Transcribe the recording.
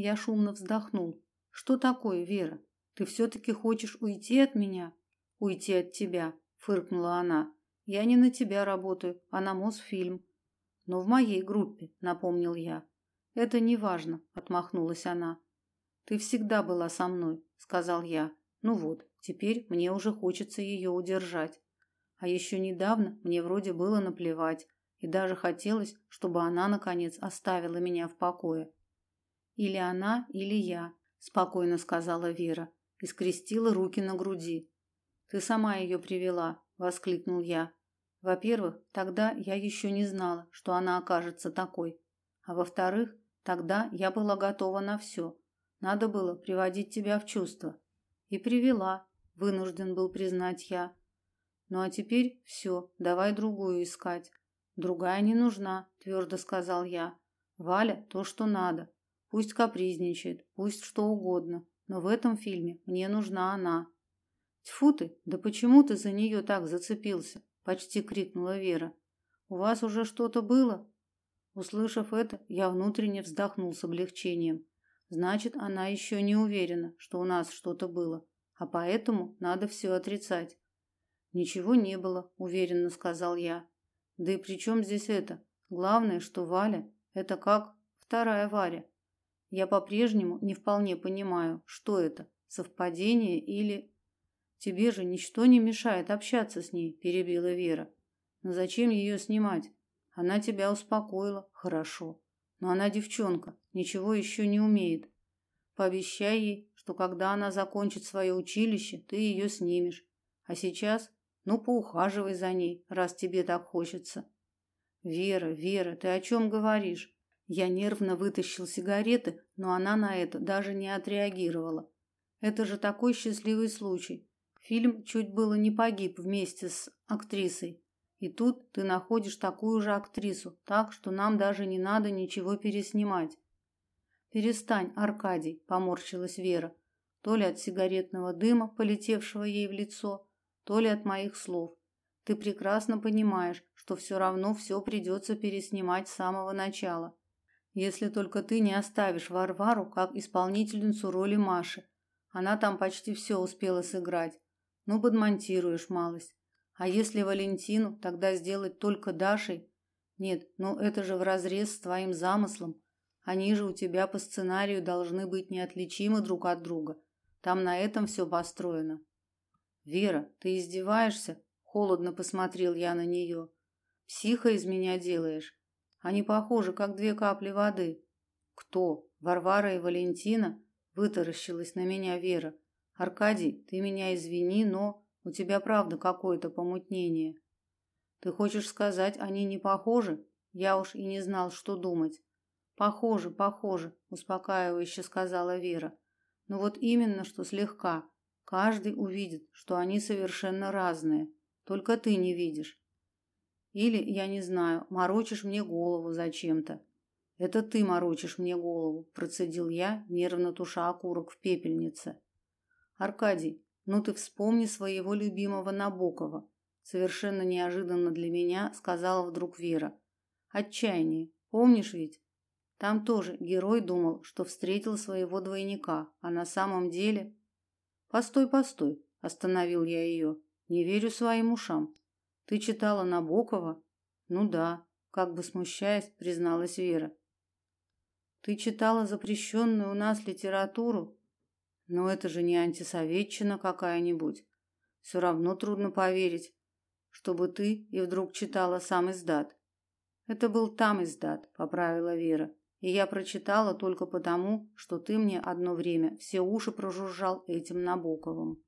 Я шумно вздохнул. Что такое, Вера? Ты все таки хочешь уйти от меня? Уйти от тебя, фыркнула она. Я не на тебя работаю, а на Мосфильм. Но в моей группе, напомнил я. Это не важно, отмахнулась она. Ты всегда была со мной, сказал я. Ну вот, теперь мне уже хочется ее удержать. А еще недавно мне вроде было наплевать, и даже хотелось, чтобы она наконец оставила меня в покое. Или она, или я, спокойно сказала Вера и скрестила руки на груди. Ты сама ее привела, воскликнул я. Во-первых, тогда я еще не знала, что она окажется такой. А во-вторых, тогда я была готова на все. Надо было приводить тебя в чувство. И привела, вынужден был признать я. Ну а теперь все, давай другую искать. Другая не нужна, твердо сказал я. Валя то, что надо. Пусть капризничает, пусть что угодно, но в этом фильме мне нужна она. Тьфу ты, да почему ты за нее так зацепился? почти крикнула Вера. У вас уже что-то было? Услышав это, я внутренне вздохнул с облегчением. Значит, она еще не уверена, что у нас что-то было, а поэтому надо все отрицать. Ничего не было, уверенно сказал я. Да и при чем здесь это? Главное, что Валя это как вторая Варя. Я по-прежнему не вполне понимаю, что это совпадение или Тебе же ничто не мешает общаться с ней, перебила Вера. Но зачем ее снимать? Она тебя успокоила, хорошо. Но она девчонка, ничего еще не умеет. Пообещай ей, что когда она закончит свое училище, ты ее снимешь. А сейчас, ну, поухаживай за ней, раз тебе так хочется. Вера, Вера, ты о чем говоришь? Я нервно вытащил сигареты, но она на это даже не отреагировала. Это же такой счастливый случай. Фильм чуть было не погиб вместе с актрисой. И тут ты находишь такую же актрису, так что нам даже не надо ничего переснимать. Перестань, Аркадий, поморщилась Вера, то ли от сигаретного дыма, полетевшего ей в лицо, то ли от моих слов. Ты прекрасно понимаешь, что все равно все придется переснимать с самого начала. Если только ты не оставишь Варвару как исполнительницу роли Маши. Она там почти все успела сыграть. Ну, подмонтируешь малость. А если Валентину, тогда сделать только Дашей? Нет, ну это же вразрез с твоим замыслом. Они же у тебя по сценарию должны быть неотличимы друг от друга. Там на этом все построено. Вера, ты издеваешься? Холодно посмотрел я на нее. Психа из меня делаешь. Они похожи, как две капли воды. Кто? Варвара и Валентина? Вытаращилась на меня Вера. Аркадий, ты меня извини, но у тебя правда какое-то помутнение. Ты хочешь сказать, они не похожи? Я уж и не знал, что думать. Похоже, похоже, успокаивающе сказала Вера. Но вот именно что слегка. Каждый увидит, что они совершенно разные. Только ты не видишь. Или, я не знаю, морочишь мне голову зачем-то. Это ты морочишь мне голову, процедил я, нервно туша окурок в пепельнице. Аркадий, ну ты вспомни своего любимого Набокова, совершенно неожиданно для меня сказала вдруг Вера. Отчаяние. Помнишь ведь? Там тоже герой думал, что встретил своего двойника, а на самом деле Постой, постой, остановил я ее. Не верю своим ушам. Ты читала Набокова? Ну да, как бы смущаясь, призналась Вера. Ты читала запрещенную у нас литературу? Но это же не антисоветчина какая-нибудь. Все равно трудно поверить, чтобы ты и вдруг читала сам издат. Это был там издат, поправила Вера. И я прочитала только потому, что ты мне одно время все уши прожужжал этим Набоковым.